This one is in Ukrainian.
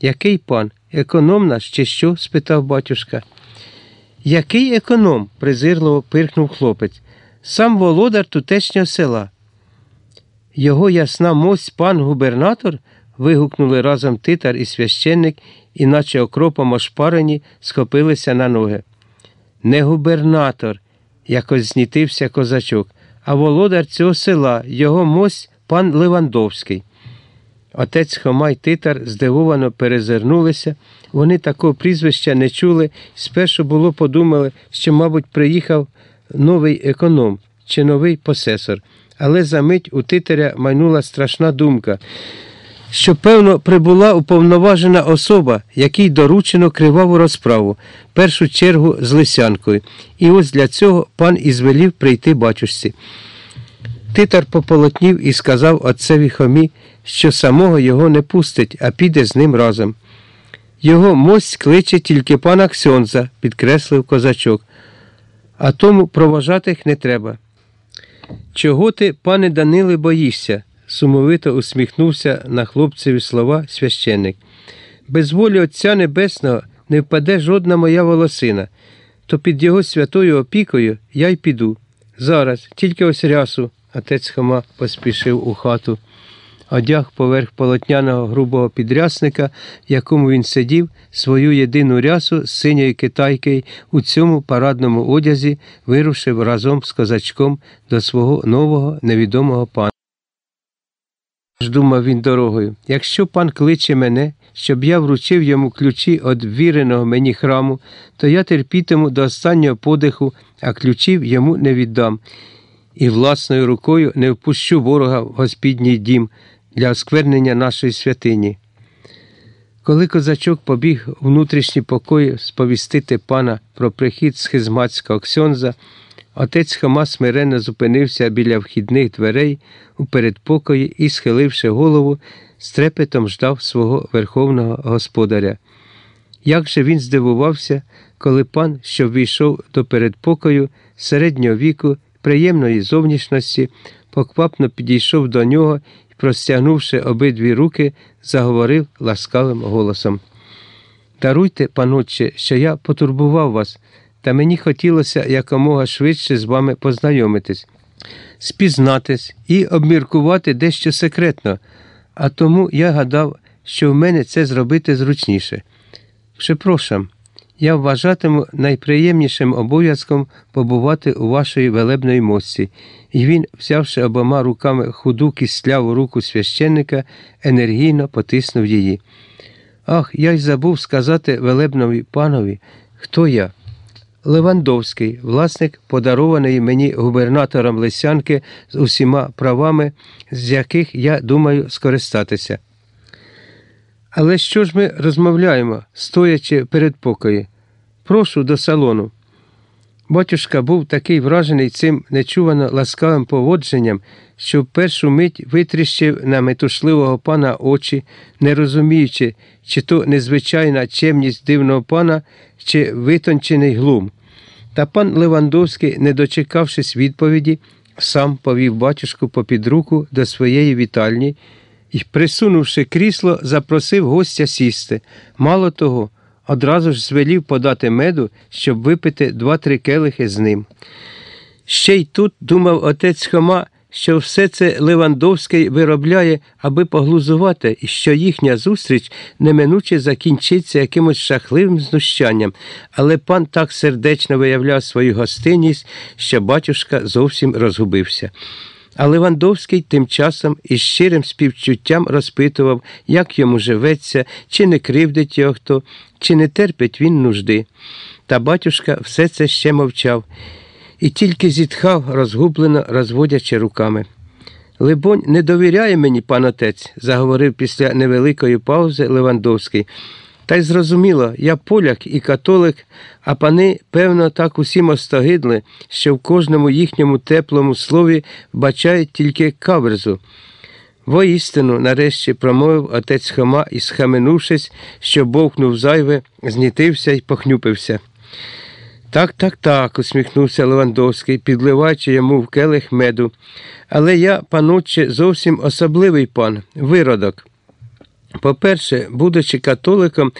Який пан? Економ наш чи що? спитав батюшка. Який економ? презирливо пирхнув хлопець. Сам володар тутешнього села. Його ясна мость пан губернатор. вигукнули разом титар і священник, і наче окропом ошпарені, схопилися на ноги. Не губернатор, якось знітився козачок, а володар цього села, його мость пан Левандовський. Отець Хома й титар здивовано перезирнулися. Вони такого прізвища не чули, спершу було подумали, що, мабуть, приїхав новий економ чи новий посесор. Але за мить у титаря майнула страшна думка, що, певно, прибула уповноважена особа, якій доручено криваву розправу, першу чергу з лисянкою. І ось для цього пан і звелів прийти батюшці. Титар пополотнів і сказав отцеві Хомі, що самого його не пустить, а піде з ним разом. Його мость кличе тільки пана Ксьонза, підкреслив козачок, а тому проважатих не треба. Чого ти, пане Даниле, боїшся? сумовито усміхнувся на хлопцеві слова священник. Без волі Отця Небесного не впаде жодна моя волосина, то під його святою опікою я й піду. Зараз, тільки ось рясу, отець Хома поспішив у хату. Одяг поверх полотняного грубого підрясника, в якому він сидів, свою єдину рясу з синьої китайки у цьому парадному одязі вирушив разом з козачком до свого нового невідомого пана. Думав він дорогою, якщо пан кличе мене, щоб я вручив йому ключі від віреного мені храму, то я терпітиму до останнього подиху, а ключів йому не віддам, і власною рукою не впущу ворога в Господній дім для осквернення нашої святині. Коли козачок побіг у внутрішні покої сповістити пана про прихід схизматського ксьонза, отець Хома смиренно зупинився біля вхідних дверей у передпокої і, схиливши голову, з трепетом ждав свого верховного господаря. Як же він здивувався, коли пан, що ввійшов до передпокою середнього віку, приємної зовнішності, поквапно підійшов до нього простягнувши обидві руки, заговорив ласкавим голосом. Даруйте, панотче, що я потурбував вас, та мені хотілося якомога швидше з вами познайомитись, спізнатись і обміркувати дещо секретно, а тому я гадав, що в мене це зробити зручніше. Припрошам, я вважатиму найприємнішим обов'язком побувати у вашої велебної мості, і він, взявши обома руками худу кисляву руку священника, енергійно потиснув її. Ах, я й забув сказати велебнові панові, хто я? Левандовський, власник, подарований мені губернатором Лисянки з усіма правами, з яких я думаю скористатися. Але що ж ми розмовляємо, стоячи перед покої? Прошу до салону. Батюшка був такий вражений цим нечувано ласкавим поводженням, що в першу мить витріщив на метушливого пана очі, не розуміючи, чи то незвичайна чемність дивного пана, чи витончений глум. Та пан Левандовський, не дочекавшись відповіді, сам повів батюшку попід руку до своєї вітальні і, присунувши крісло, запросив гостя сісти. Мало того, одразу ж звелів подати меду, щоб випити два-три келихи з ним. Ще й тут думав отець Хома, що все це Левандовський виробляє, аби поглузувати, і що їхня зустріч неминуче закінчиться якимось шахливим знущанням, але пан так сердечно виявляв свою гостинність, що батюшка зовсім розгубився. А Левандовський тим часом із щирим співчуттям розпитував, як йому живеться, чи не кривдить його хто, чи не терпить він нужди. Та батюшка все це ще мовчав і тільки зітхав, розгублено розводячи руками. Либонь, не довіряє мені, пан отець, заговорив після невеликої паузи Левандовський. Та й зрозуміло, я поляк і католик, а пани, певно, так усім остогидли, що в кожному їхньому теплому слові бачають тільки каверзу. Воістину, нарешті, промовив отець Хома і, схаменувшись, що бовкнув зайве, знітився і похнюпився. Так, так, так, усміхнувся Левандовський, підливаючи йому в келих меду. Але я, пануче, зовсім особливий пан, виродок. По-перше, будучи католиком,